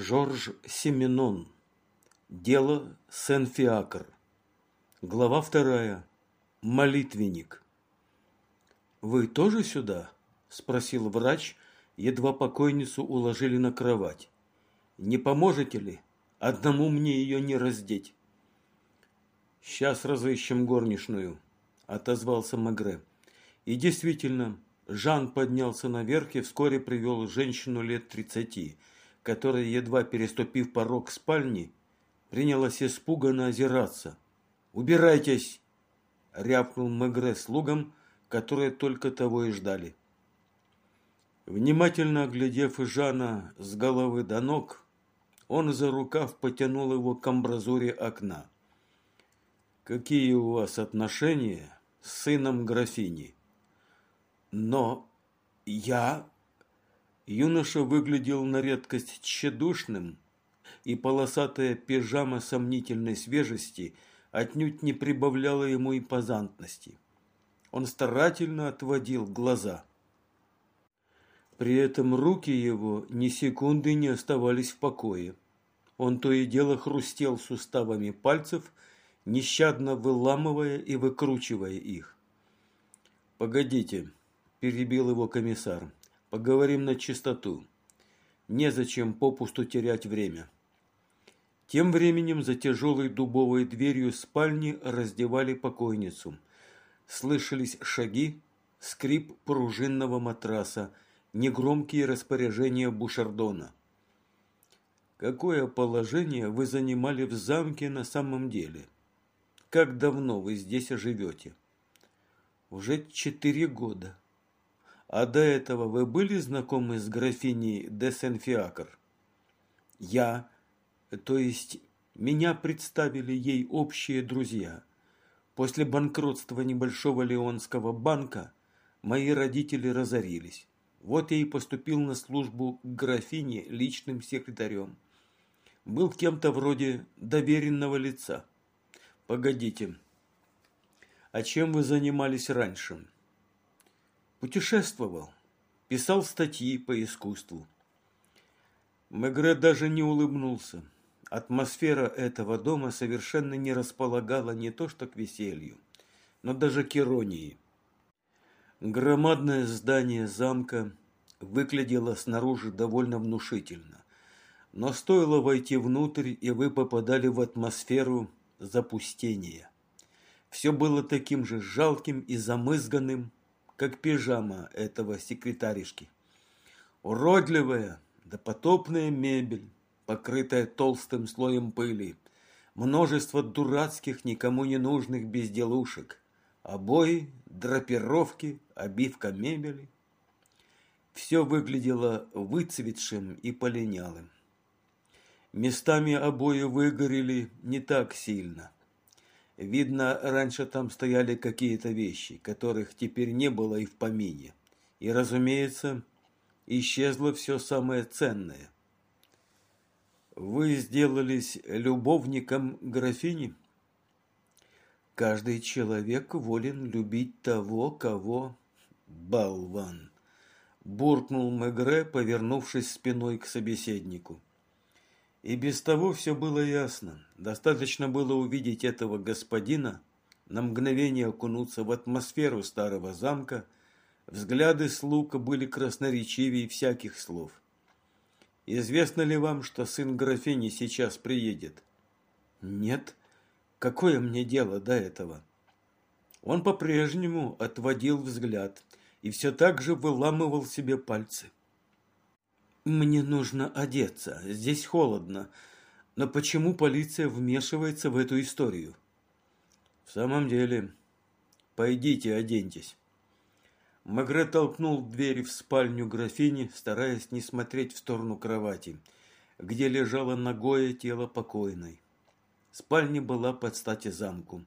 Жорж Семенон. Дело Сен-Фиакр. Глава вторая. Молитвенник. «Вы тоже сюда?» – спросил врач, едва покойницу уложили на кровать. «Не поможете ли? Одному мне ее не раздеть». «Сейчас разыщем горничную», – отозвался Магре. И действительно, Жан поднялся наверх и вскоре привел женщину лет тридцати – которая, едва переступив порог спальни, принялась испуганно озираться. «Убирайтесь!» — рявкнул Мегре слугам, которые только того и ждали. Внимательно оглядев Жана с головы до ног, он за рукав потянул его к амбразуре окна. «Какие у вас отношения с сыном графини?» «Но я Юноша выглядел на редкость тщедушным, и полосатая пижама сомнительной свежести отнюдь не прибавляла ему импозантности. Он старательно отводил глаза. При этом руки его ни секунды не оставались в покое. Он то и дело хрустел суставами пальцев, нещадно выламывая и выкручивая их. «Погодите», – перебил его комиссар, Поговорим на чистоту. Незачем попусту терять время. Тем временем за тяжелой дубовой дверью спальни раздевали покойницу. Слышались шаги, скрип пружинного матраса, негромкие распоряжения Бушардона. Какое положение вы занимали в замке на самом деле? Как давно вы здесь живете? Уже четыре года. А до этого вы были знакомы с графиней де Сен-Фиакр? Я, то есть меня представили ей общие друзья. После банкротства небольшого Леонского банка мои родители разорились. Вот я и поступил на службу к графине личным секретарем. Был кем-то вроде доверенного лица. Погодите, а чем вы занимались раньше? Путешествовал, писал статьи по искусству. Мегре даже не улыбнулся. Атмосфера этого дома совершенно не располагала не то что к веселью, но даже к иронии. Громадное здание замка выглядело снаружи довольно внушительно, но стоило войти внутрь, и вы попадали в атмосферу запустения. Все было таким же жалким и замызганным, как пижама этого секретаришки. Уродливая, допотопная мебель, покрытая толстым слоем пыли, множество дурацких, никому не нужных безделушек, обои, драпировки, обивка мебели. Все выглядело выцветшим и полинялым. Местами обои выгорели не так сильно – Видно, раньше там стояли какие-то вещи, которых теперь не было и в помине. И, разумеется, исчезло все самое ценное. Вы сделались любовником графини? Каждый человек волен любить того, кого... Болван! Буркнул Мегре, повернувшись спиной к собеседнику. И без того все было ясно. Достаточно было увидеть этого господина, на мгновение окунуться в атмосферу старого замка. Взгляды слуг были красноречивее всяких слов. «Известно ли вам, что сын графини сейчас приедет?» «Нет. Какое мне дело до этого?» Он по-прежнему отводил взгляд и все так же выламывал себе пальцы. Мне нужно одеться. Здесь холодно. Но почему полиция вмешивается в эту историю? В самом деле, пойдите, оденьтесь. Магре толкнул дверь в спальню графини, стараясь не смотреть в сторону кровати, где лежало ногое тело покойной. Спальня была под стати замку,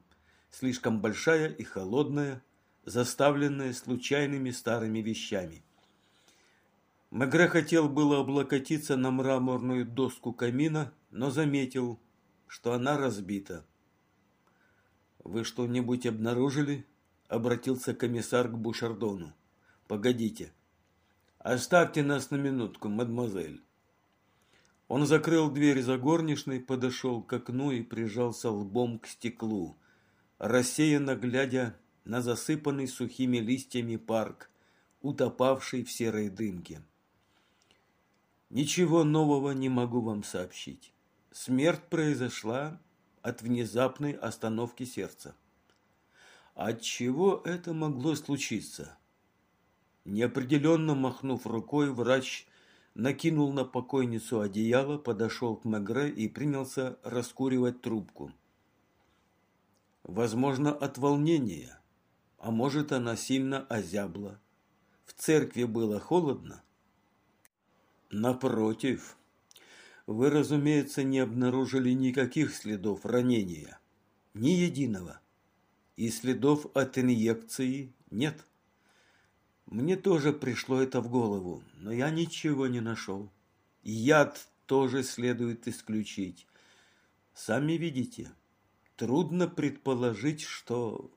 слишком большая и холодная, заставленная случайными старыми вещами – Мегре хотел было облокотиться на мраморную доску камина, но заметил, что она разбита. «Вы что-нибудь обнаружили?» – обратился комиссар к Бушардону. «Погодите. Оставьте нас на минутку, мадемуазель». Он закрыл дверь за горничной, подошел к окну и прижался лбом к стеклу, рассеянно глядя на засыпанный сухими листьями парк, утопавший в серой дымке. Ничего нового не могу вам сообщить. Смерть произошла от внезапной остановки сердца. От чего это могло случиться? Неопределенно махнув рукой, врач накинул на покойницу одеяло, подошел к Мегре и принялся раскуривать трубку. Возможно, от волнения, а может, она сильно озябла. В церкви было холодно. Напротив, вы, разумеется, не обнаружили никаких следов ранения. Ни единого. И следов от инъекции нет. Мне тоже пришло это в голову, но я ничего не нашел. Яд тоже следует исключить. Сами видите, трудно предположить, что...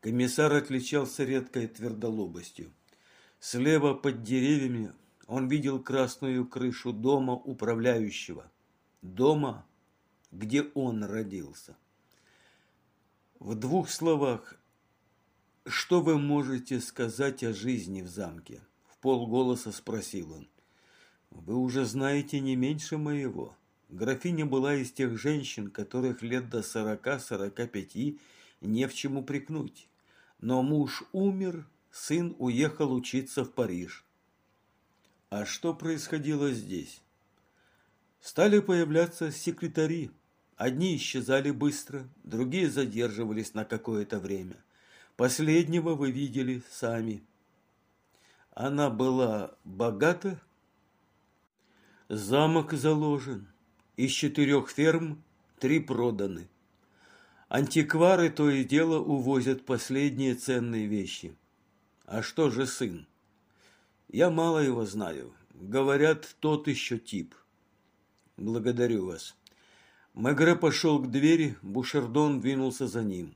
Комиссар отличался редкой твердолобостью. Слева под деревьями он видел красную крышу дома управляющего. Дома, где он родился. В двух словах «Что вы можете сказать о жизни в замке?» В полголоса спросил он. «Вы уже знаете не меньше моего. Графиня была из тех женщин, которых лет до сорока-сорока пяти не в чем упрекнуть. Но муж умер, сын уехал учиться в Париж. А что происходило здесь? Стали появляться секретари. Одни исчезали быстро, другие задерживались на какое-то время – Последнего вы видели сами. Она была богата. Замок заложен. Из четырех ферм три проданы. Антиквары то и дело увозят последние ценные вещи. А что же сын? Я мало его знаю. Говорят, тот еще тип. Благодарю вас. Мегре пошел к двери, Бушардон двинулся за ним.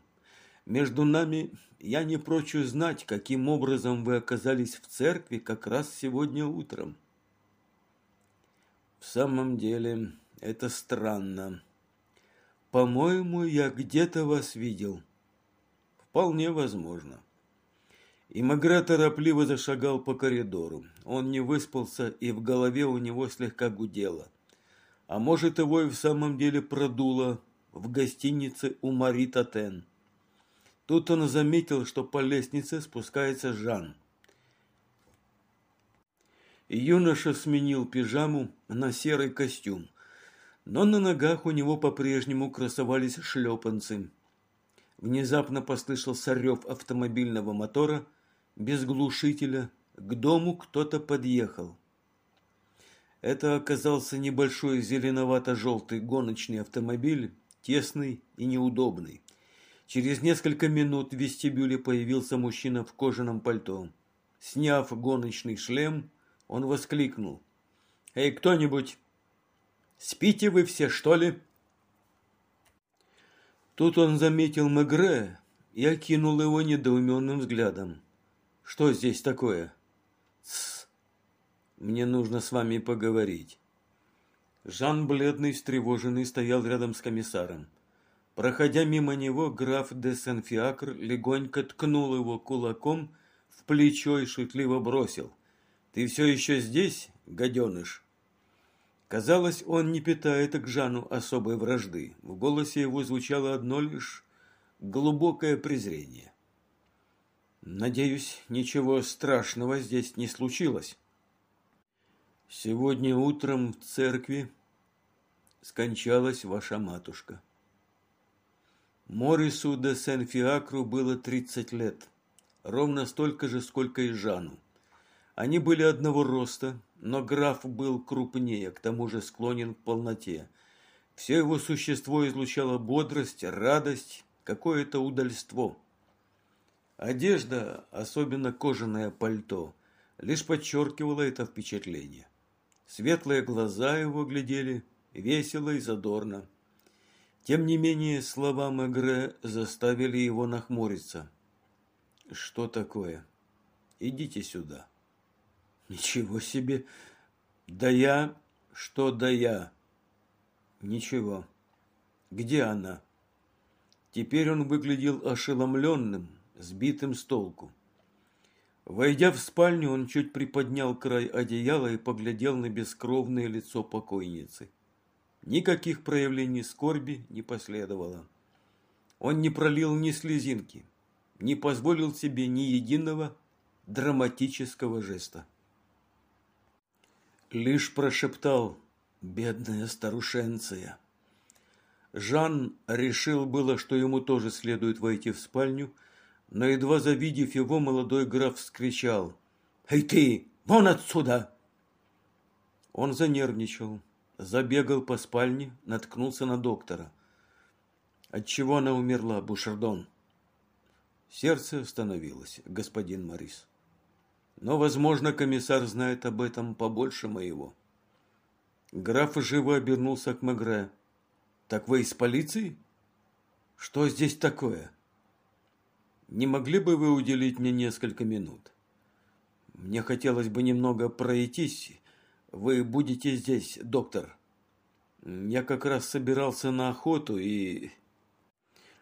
Между нами я не прочь узнать, каким образом вы оказались в церкви как раз сегодня утром. В самом деле, это странно. По-моему, я где-то вас видел. Вполне возможно. И торопливо зашагал по коридору. Он не выспался, и в голове у него слегка гудело. А может, его и в самом деле продуло в гостинице у Мари Татен. Тут он заметил, что по лестнице спускается Жан. Юноша сменил пижаму на серый костюм, но на ногах у него по-прежнему красовались шлепанцы. Внезапно послышался рев автомобильного мотора, без глушителя, к дому кто-то подъехал. Это оказался небольшой зеленовато-желтый гоночный автомобиль, тесный и неудобный. Через несколько минут в вестибюле появился мужчина в кожаном пальто. Сняв гоночный шлем, он воскликнул. «Эй, кто-нибудь, спите вы все, что ли?» Тут он заметил Мегре и окинул его недоуменным взглядом. «Что здесь такое?» «Тссс, мне нужно с вами поговорить». Жан, бледный, встревоженный, стоял рядом с комиссаром. Проходя мимо него, граф де Сен-Фиакр легонько ткнул его кулаком в плечо и шутливо бросил. «Ты все еще здесь, гаденыш?» Казалось, он не питает к Жану особой вражды. В голосе его звучало одно лишь глубокое презрение. «Надеюсь, ничего страшного здесь не случилось». «Сегодня утром в церкви скончалась ваша матушка». Морису де Сен-Фиакру было 30 лет, ровно столько же, сколько и Жану. Они были одного роста, но граф был крупнее, к тому же склонен к полноте. Все его существо излучало бодрость, радость, какое-то удальство. Одежда, особенно кожаное пальто, лишь подчеркивала это впечатление. Светлые глаза его глядели весело и задорно. Тем не менее, слова Мегре заставили его нахмуриться. «Что такое? Идите сюда». «Ничего себе! Да я... Что да я? Ничего. Где она? Теперь он выглядел ошеломленным, сбитым с толку. Войдя в спальню, он чуть приподнял край одеяла и поглядел на бескровное лицо покойницы. Никаких проявлений скорби не последовало. Он не пролил ни слезинки, не позволил себе ни единого драматического жеста. Лишь прошептал «Бедная старушенция». Жан решил было, что ему тоже следует войти в спальню, но едва завидев его, молодой граф вскричал «Эй ты, вон отсюда!» Он занервничал, забегал по спальне, наткнулся на доктора. Отчего она умерла, Бушардон? Сердце остановилось, господин Морис. Но, возможно, комиссар знает об этом побольше моего. Граф живо обернулся к Мегре. Так вы из полиции? Что здесь такое? Не могли бы вы уделить мне несколько минут? Мне хотелось бы немного пройтись. Вы будете здесь, доктор. Я как раз собирался на охоту и...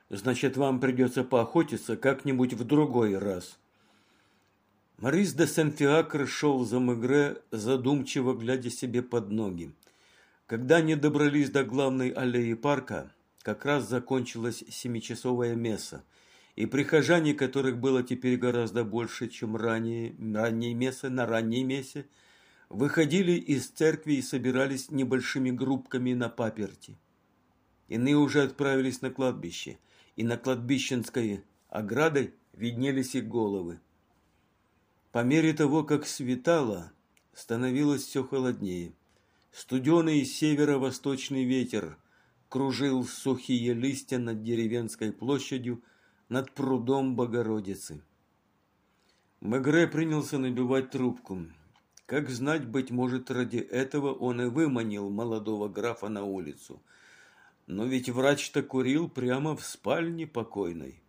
Значит, вам придется поохотиться как-нибудь в другой раз. Морис де Сен-Фиакр шел за Мегре, задумчиво глядя себе под ноги. Когда они добрались до главной аллеи парка, как раз закончилась семичасовая месса – и прихожане, которых было теперь гораздо больше, чем ранее, ранней мессы, на ранней мессе, выходили из церкви и собирались небольшими группками на паперти. Иные уже отправились на кладбище, и на кладбищенской оградой виднелись их головы. По мере того, как светало, становилось все холоднее. Студеный северо-восточный ветер кружил сухие листья над деревенской площадью, над прудом Богородицы. Мегре принялся набивать трубку. Как знать, быть может, ради этого он и выманил молодого графа на улицу. Но ведь врач-то курил прямо в спальне покойной.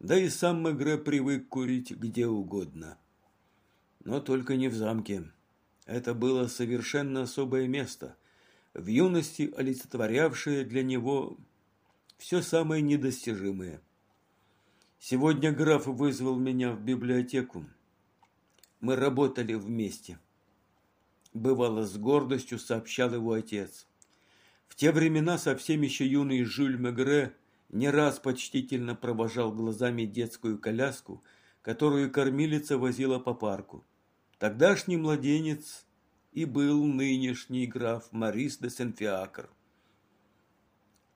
Да и сам Мегре привык курить где угодно. Но только не в замке. Это было совершенно особое место, в юности олицетворявшее для него все самое недостижимое – Сегодня граф вызвал меня в библиотеку. Мы работали вместе. Бывало, с гордостью сообщал его отец. В те времена совсем еще юный Жюль Мегре не раз почтительно провожал глазами детскую коляску, которую кормилица возила по парку. Тогдашний младенец и был нынешний граф Марис де Сенфиакр.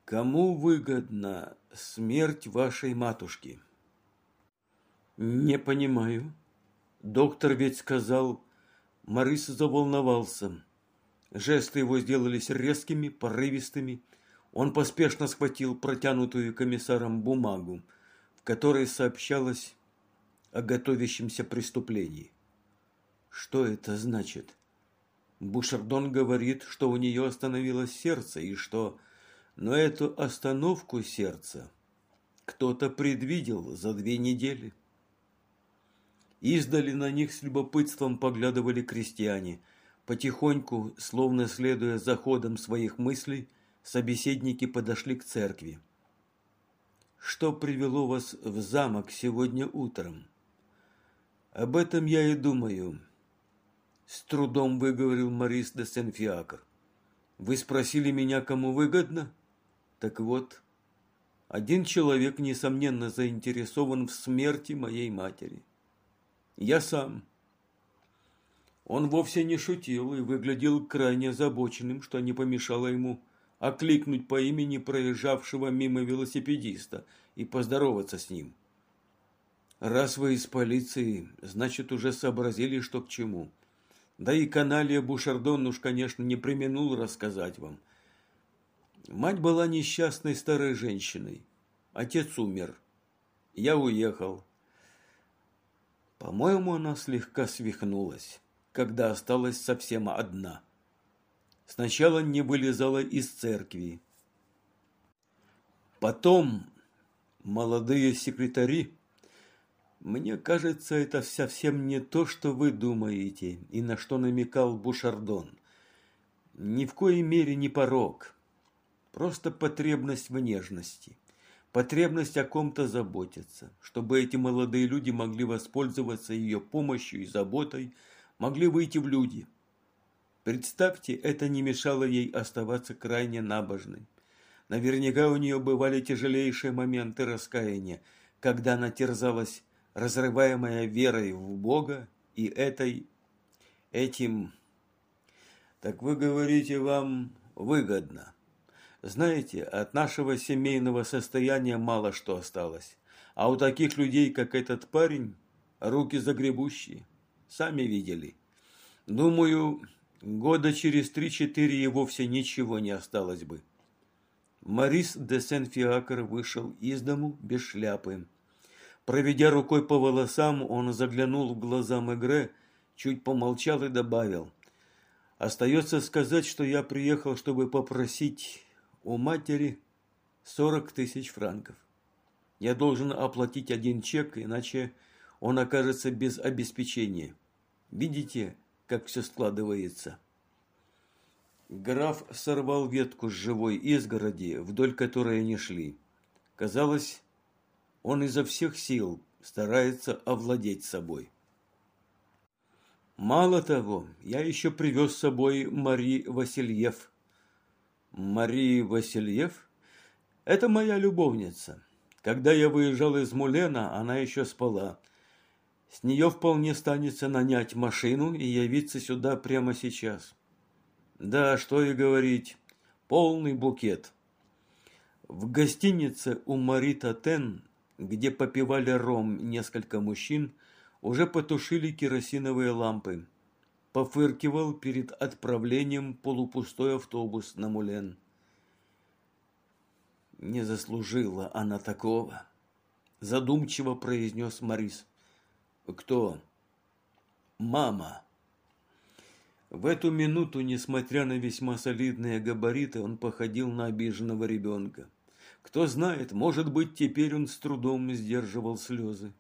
Кому выгодна смерть вашей матушки? Не понимаю. Доктор ведь сказал... Марис заволновался. Жесты его сделались резкими, порывистыми. Он поспешно схватил протянутую комиссаром бумагу, в которой сообщалось о готовящемся преступлении. Что это значит? Бушардон говорит, что у нее остановилось сердце, и что... Но эту остановку сердца кто-то предвидел за две недели. Издали на них с любопытством поглядывали крестьяне. Потихоньку, словно следуя за ходом своих мыслей, собеседники подошли к церкви. «Что привело вас в замок сегодня утром?» «Об этом я и думаю», – с трудом выговорил Марис де Сен-Фиакр. «Вы спросили меня, кому выгодно? Так вот, один человек, несомненно, заинтересован в смерти моей матери. Я сам. Он вовсе не шутил и выглядел крайне озабоченным, что не помешало ему окликнуть по имени проезжавшего мимо велосипедиста и поздороваться с ним. Раз вы из полиции, значит, уже сообразили, что к чему. Да и каналия Бушардон уж, конечно, не применул рассказать вам. Мать была несчастной старой женщиной. Отец умер. Я уехал. По-моему, она слегка свихнулась, когда осталась совсем одна. Сначала не вылезала из церкви. Потом молодые секретари. Мне кажется, это совсем не то, что вы думаете и на что намекал Бушардон. ни в коей мере не порог. Просто потребность в нежности. Потребность о ком-то заботиться, чтобы эти молодые люди могли воспользоваться ее помощью и заботой, могли выйти в люди. Представьте, это не мешало ей оставаться крайне набожной. Наверняка у нее бывали тяжелейшие моменты раскаяния, когда она терзалась, разрываемая верой в Бога и этой, этим. Так вы говорите, вам выгодно. Знаете, от нашего семейного состояния мало что осталось. А у таких людей, как этот парень, руки загребущие. Сами видели. Думаю, года через три-четыре и вовсе ничего не осталось бы. Марис де Сен-Фиакр вышел из дому без шляпы. Проведя рукой по волосам, он заглянул в глаза Мегре, чуть помолчал и добавил. «Остается сказать, что я приехал, чтобы попросить у матери сорок тысяч франков. Я должен оплатить один чек, иначе он окажется без обеспечения. Видите, как все складывается?» Граф сорвал ветку с живой изгороди, вдоль которой они шли. Казалось, он изо всех сил старается овладеть собой. Мало того, я еще привез с собой Мари Васильев. Мари Васильев – это моя любовница. Когда я выезжал из Мулена, она еще спала. С нее вполне станется нанять машину и явиться сюда прямо сейчас. Да, что и говорить, полный букет. В гостинице у Марита Тен, где попивали ром несколько мужчин, уже потушили керосиновые лампы. Пофыркивал перед отправлением полупустой автобус на Мулен. Не заслужила она такого, задумчиво произнес Марис. Кто? Мама. В эту минуту, несмотря на весьма солидные габариты, он походил на обиженного ребенка. Кто знает, может быть, теперь он с трудом сдерживал слезы.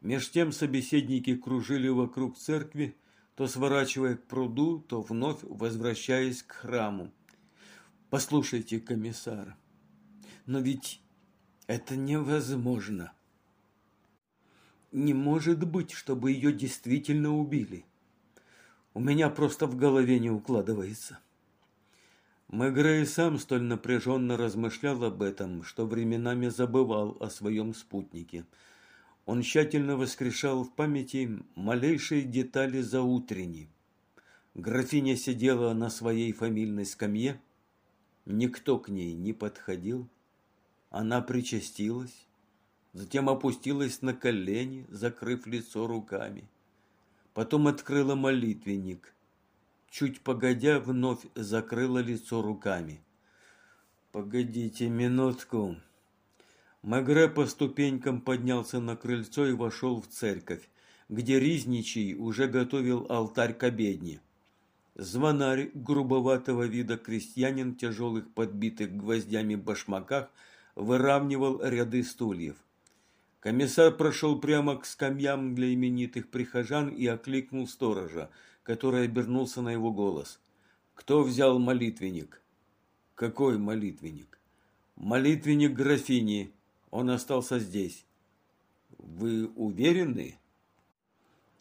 Меж тем собеседники кружили вокруг церкви, то сворачивая к пруду, то вновь возвращаясь к храму. «Послушайте, комиссар, но ведь это невозможно. Не может быть, чтобы ее действительно убили». У меня просто в голове не укладывается. Мегре сам столь напряженно размышлял об этом, что временами забывал о своем спутнике. Он тщательно воскрешал в памяти малейшие детали заутренней. Графиня сидела на своей фамильной скамье, никто к ней не подходил. Она причастилась, затем опустилась на колени, закрыв лицо руками потом открыла молитвенник. Чуть погодя, вновь закрыла лицо руками. «Погодите минутку». Магре по ступенькам поднялся на крыльцо и вошел в церковь, где Ризничий уже готовил алтарь к обедне. Звонарь грубоватого вида крестьянин в тяжелых подбитых гвоздями башмаках выравнивал ряды стульев. Комиссар прошел прямо к скамьям для именитых прихожан и окликнул сторожа, который обернулся на его голос. «Кто взял молитвенник?» «Какой молитвенник?» «Молитвенник графини. Он остался здесь». «Вы уверены?»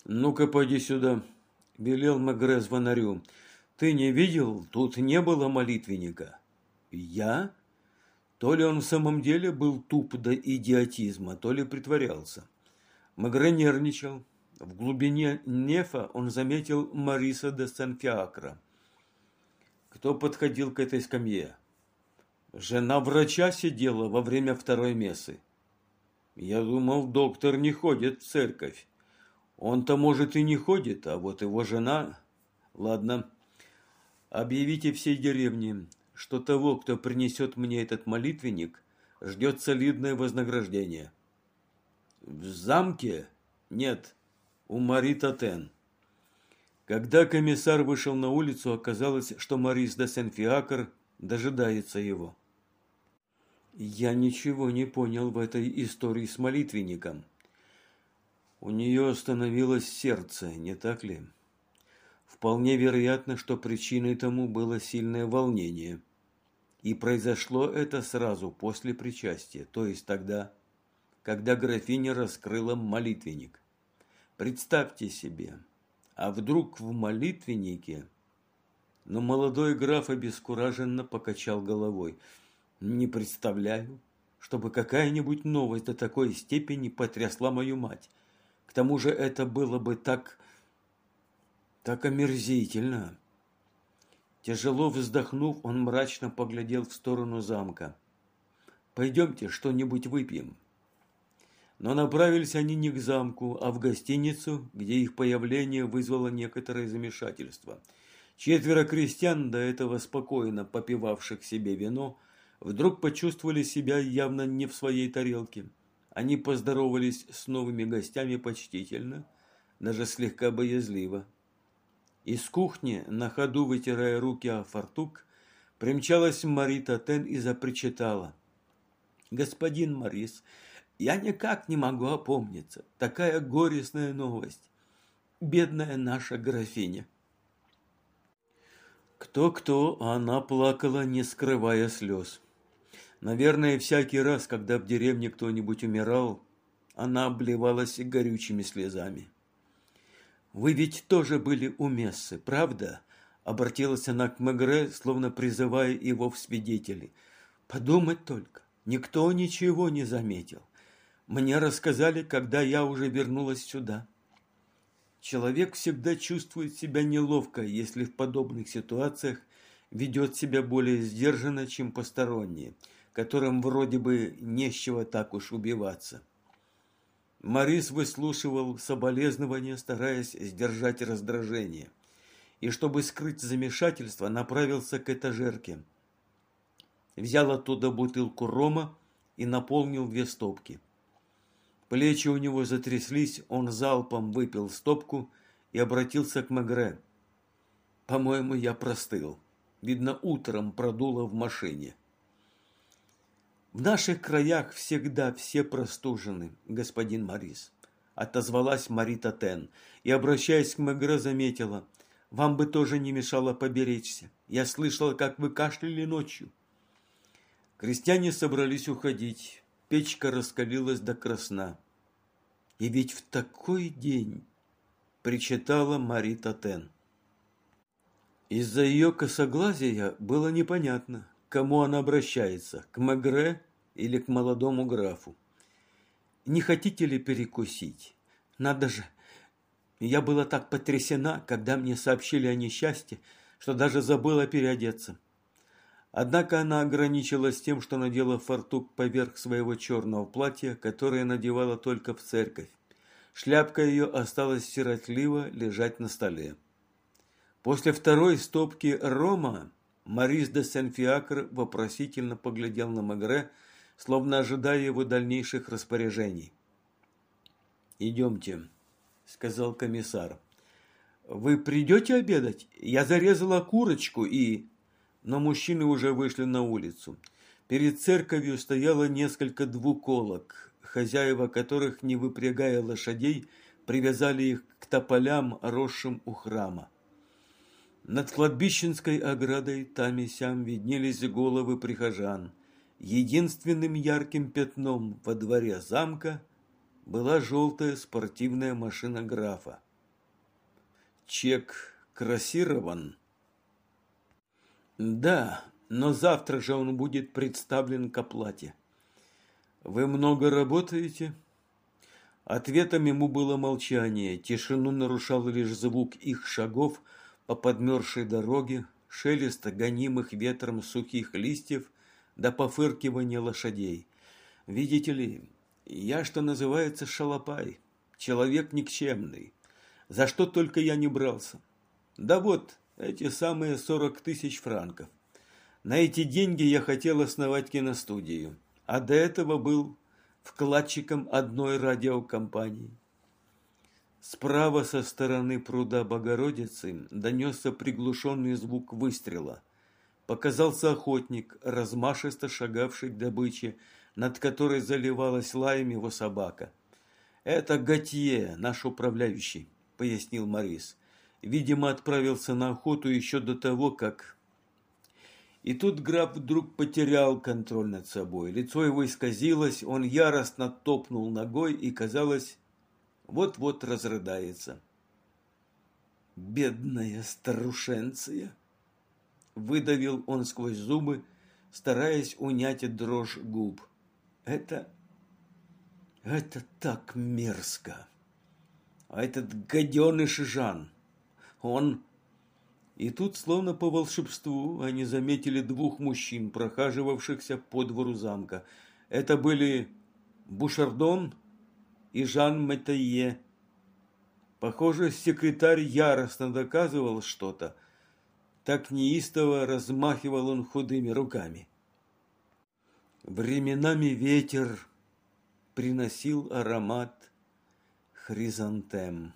«Ну-ка, пойди сюда», – велел Магре звонарю. «Ты не видел? Тут не было молитвенника». «Я?» То ли он в самом деле был туп до идиотизма, то ли притворялся. Магре нервничал. В глубине нефа он заметил Мариса де Сен-Фиакра. Кто подходил к этой скамье? Жена врача сидела во время второй мессы. Я думал, доктор не ходит в церковь. Он-то, может, и не ходит, а вот его жена... Ладно, объявите всей деревне, что того, кто принесет мне этот молитвенник, ждет солидное вознаграждение. В замке? Нет, у Мари Татен. Когда комиссар вышел на улицу, оказалось, что Марис де Сен-Фиакр дожидается его. Я ничего не понял в этой истории с молитвенником. У нее остановилось сердце, не так ли? Вполне вероятно, что причиной тому было сильное волнение. И произошло это сразу после причастия, то есть тогда, когда графиня раскрыла молитвенник. Представьте себе, а вдруг в молитвеннике... Но молодой граф обескураженно покачал головой. Не представляю, чтобы какая-нибудь новость до такой степени потрясла мою мать. К тому же это было бы так... так омерзительно. Тяжело вздохнув, он мрачно поглядел в сторону замка. «Пойдемте что-нибудь выпьем». Но направились они не к замку, а в гостиницу, где их появление вызвало некоторое замешательство. Четверо крестьян, до этого спокойно попивавших себе вино, вдруг почувствовали себя явно не в своей тарелке. Они поздоровались с новыми гостями почтительно, даже слегка боязливо. Из кухни, на ходу вытирая руки о фартук, примчалась Марита Тен и запричитала. «Господин Морис, я никак не могу опомниться. Такая горестная новость. Бедная наша графиня. Кто-кто, а она плакала, не скрывая слез. Наверное, всякий раз, когда в деревне кто-нибудь умирал, она обливалась горючими слезами. «Вы ведь тоже были у Мессы, правда?» Обратилась она к Мегре, словно призывая его в свидетели. «Подумать только, никто ничего не заметил. Мне рассказали, когда я уже вернулась сюда. Человек всегда чувствует себя неловко, если в подобных ситуациях ведет себя более сдержанно, чем посторонние, которым вроде бы не с чего так уж убиваться. Морис выслушивал соболезнования, стараясь сдержать раздражение, и, чтобы скрыть замешательство, направился к этажерке. Взял оттуда бутылку рома и наполнил две стопки. Плечи у него затряслись, он залпом выпил стопку и обратился к Мегре. «По-моему, я простыл. Видно, утром продуло в машине». «В наших краях всегда все простужены, господин Морис», — отозвалась Марита Тен и, обращаясь к Мегре, заметила. «Вам бы тоже не мешало поберечься. Я слышала, как вы кашляли ночью». Крестьяне собрались уходить. Печка раскалилась до красна. И ведь в такой день причитала Марита Тен. Из-за ее косоглазия было непонятно, кому она обращается, к Мегре или к молодому графу. «Не хотите ли перекусить? Надо же! Я была так потрясена, когда мне сообщили о несчастье, что даже забыла переодеться. Однако она ограничилась тем, что надела фартук поверх своего черного платья, которое надевала только в церковь. Шляпка ее осталась сиротливо лежать на столе. После второй стопки рома Марис де Сен-Фиакр вопросительно поглядел на Магре, словно ожидая его дальнейших распоряжений. «Идемте», — сказал комиссар. «Вы придете обедать? Я зарезала курочку и...» но мужчины уже вышли на улицу. Перед церковью стояло несколько двуколок, хозяева которых, не выпрягая лошадей, привязали их к тополям, росшим у храма. Над кладбищенской оградой там и сям виднелись головы прихожан. Единственным ярким пятном во дворе замка была желтая спортивная машина графа. Чек красирован, да, но завтра же он будет представлен к оплате. Вы много работаете? Ответом ему было молчание. Тишину нарушал лишь звук их шагов по подмерзшей дороге, шелеста гонимых ветром сухих листьев до пофыркивания лошадей. Видите ли, я, что называется, шалопай, человек никчемный. За что только я не брался. Да вот, эти самые 40 тысяч франков. На эти деньги я хотел основать киностудию, а до этого был вкладчиком одной радиокомпании. Справа со стороны пруда Богородицы донесся приглушенный звук выстрела. Показался охотник, размашисто шагавший к добыче, над которой заливалась лаем его собака. «Это Готье, наш управляющий», — пояснил Морис видимо, отправился на охоту еще до того, как... И тут граф вдруг потерял контроль над собой. Лицо его исказилось, он яростно топнул ногой и, казалось, вот-вот разрыдается. «Бедная старушенция!» Выдавил он сквозь зубы, стараясь унять дрожь губ. «Это... это так мерзко!» А этот гаденыш Жан, он... И тут, словно по волшебству, они заметили двух мужчин, прохаживавшихся по двору замка. Это были Бушардон и Жан Метайе. Похоже, секретарь яростно доказывал что-то. Так неистово размахивал он худыми руками. Временами ветер приносил аромат хризантем.